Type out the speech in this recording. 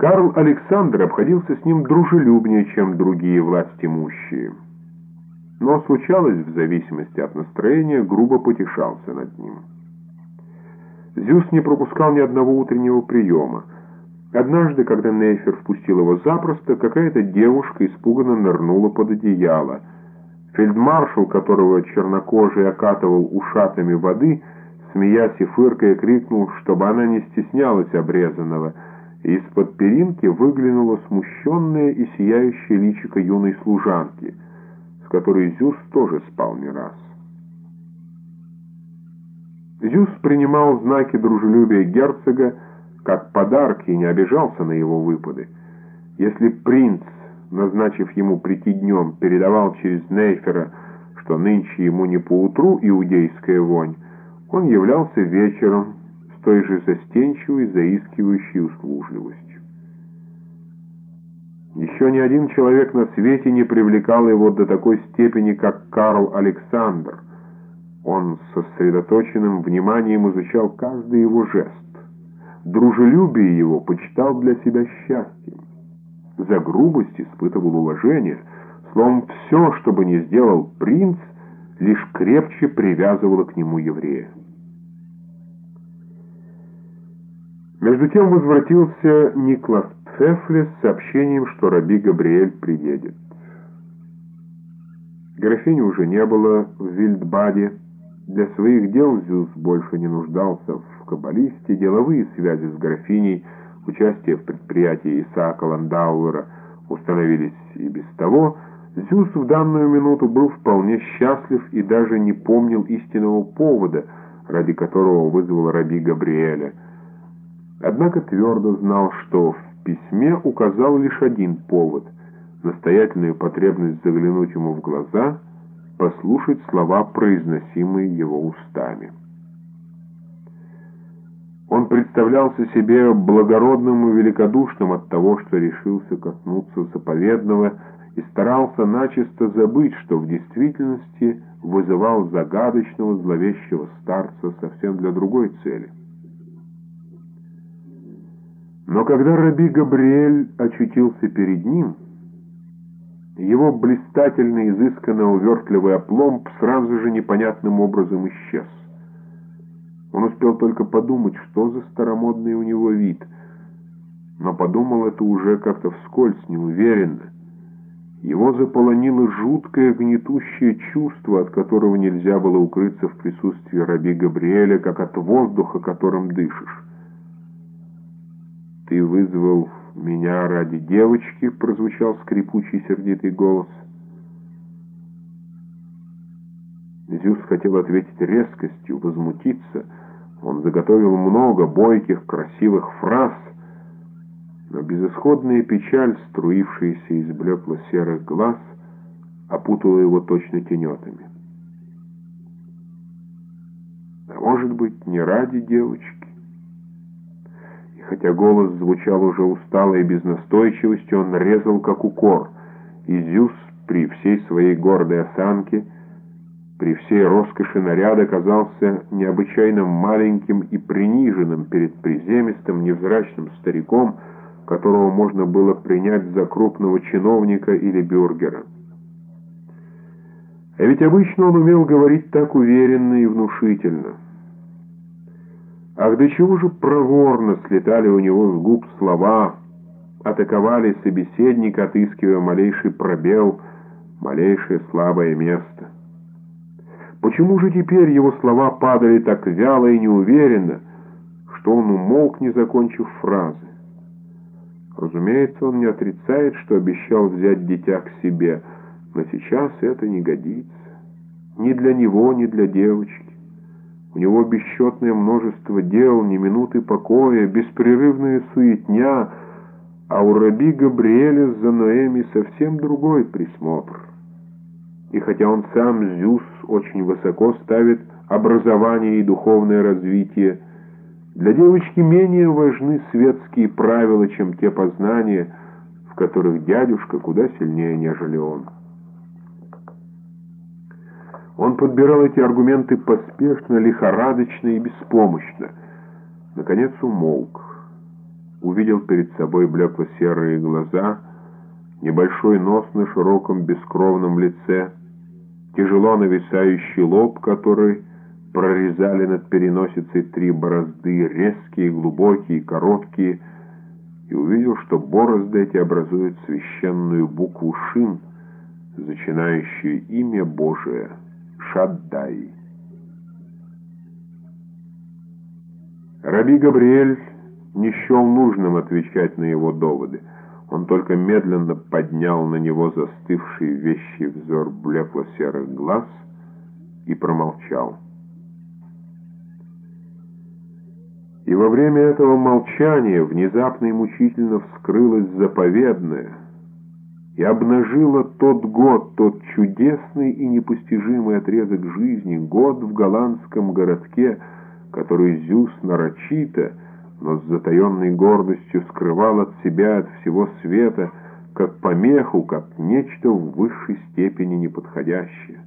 Карл Александр обходился с ним дружелюбнее, чем другие властимущие. Но случалось, в зависимости от настроения, грубо потешался над ним. Зюс не пропускал ни одного утреннего приема. Однажды, когда Нейфер впустил его запросто, какая-то девушка испуганно нырнула под одеяло. Фельдмаршал, которого чернокожий окатывал ушатами воды, смеясь и фыркая, крикнул, чтобы она не стеснялась обрезанного, из-под перинки выглянуло смущенное и сияющее личико юной служанки, с которой Зюс тоже спал не раз. Зюс принимал знаки дружелюбия герцога как подарки и не обижался на его выпады. Если принц, назначив ему прийти днем, передавал через Нейфера, что нынче ему не поутру иудейская вонь, он являлся вечером той же застенчивой, заискивающей услужливостью. Еще ни один человек на свете не привлекал его до такой степени, как Карл Александр. Он сосредоточенным вниманием изучал каждый его жест. Дружелюбие его почитал для себя счастьем. За грубость испытывал уважение. Словом, все, что бы ни сделал принц, лишь крепче привязывало к нему еврея. Между тем возвратился Никлас Пфефле с сообщением, что раби Габриэль приедет. Графини уже не было в Вильдбаде. Для своих дел Зюс больше не нуждался в каббалисте, деловые связи с графиней, участие в предприятии Исаака Ландауэра установились и без того. Зюс в данную минуту был вполне счастлив и даже не помнил истинного повода, ради которого вызвал раби Габриэля – Однако твердо знал, что в письме указал лишь один повод — настоятельную потребность заглянуть ему в глаза, послушать слова, произносимые его устами. Он представлялся себе благородным и великодушным от того, что решился коснуться заповедного, и старался начисто забыть, что в действительности вызывал загадочного зловещего старца совсем для другой цели — но когда раби Габриэль очутился перед ним, его блистательно изысканно увертливый опломб сразу же непонятным образом исчез. Он успел только подумать, что за старомодный у него вид, но подумал это уже как-то вскользь, неуверенно. Его заполонило жуткое гнетущее чувство, от которого нельзя было укрыться в присутствии раби Габриэля, как от воздуха, которым дышишь. «Ты вызвал меня ради девочки?» — прозвучал скрипучий сердитый голос. Зюс хотел ответить резкостью, возмутиться. Он заготовил много бойких, красивых фраз, но безысходная печаль, струившаяся из блекло-серых глаз, опутала его точно тенетами. А может быть, не ради девочки? Хотя голос звучал уже устало и без настойчивости, он резал как укор, и Зюс при всей своей гордой осанке, при всей роскоши наряда казался необычайно маленьким и приниженным перед приземистым невзрачным стариком, которого можно было принять за крупного чиновника или бюргера. А ведь обычно он умел говорить так уверенно и внушительно. Ах, до чего же проворно слетали у него с губ слова, атаковали собеседника, отыскивая малейший пробел, малейшее слабое место. Почему же теперь его слова падали так вяло и неуверенно, что он умолк, не закончив фразы? Разумеется, он не отрицает, что обещал взять дитя к себе, но сейчас это не годится. Ни для него, ни для девочки. Него бесчетное множество дел, ни минуты покоя, беспрерывная суетня, а у раби Габриэля за Ноэми совсем другой присмотр. И хотя он сам, Зюс, очень высоко ставит образование и духовное развитие, для девочки менее важны светские правила, чем те познания, в которых дядюшка куда сильнее, нежели он. Он подбирал эти аргументы поспешно, лихорадочно и беспомощно. Наконец умолк. увидел перед собой блекло-серые глаза, небольшой нос на широком бескровном лице, тяжело нависающий лоб, который прорезали над переносицей три борозды, резкие, глубокие, короткие, и увидел, что борозды эти образуют священную букву «Шин», зачинающую имя Божие Шаддай. Раби Габриэль не счел нужным отвечать на его доводы. Он только медленно поднял на него застывший вещий взор блекло-серых глаз и промолчал. И во время этого молчания внезапно и мучительно вскрылось заповедное и обнажило тот год, тот чудесный и непостижимый отрезок жизни, год в голландском городке, который Зюс нарочито, но с затаенной гордостью скрывал от себя, от всего света, как помеху, как нечто в высшей степени неподходящее.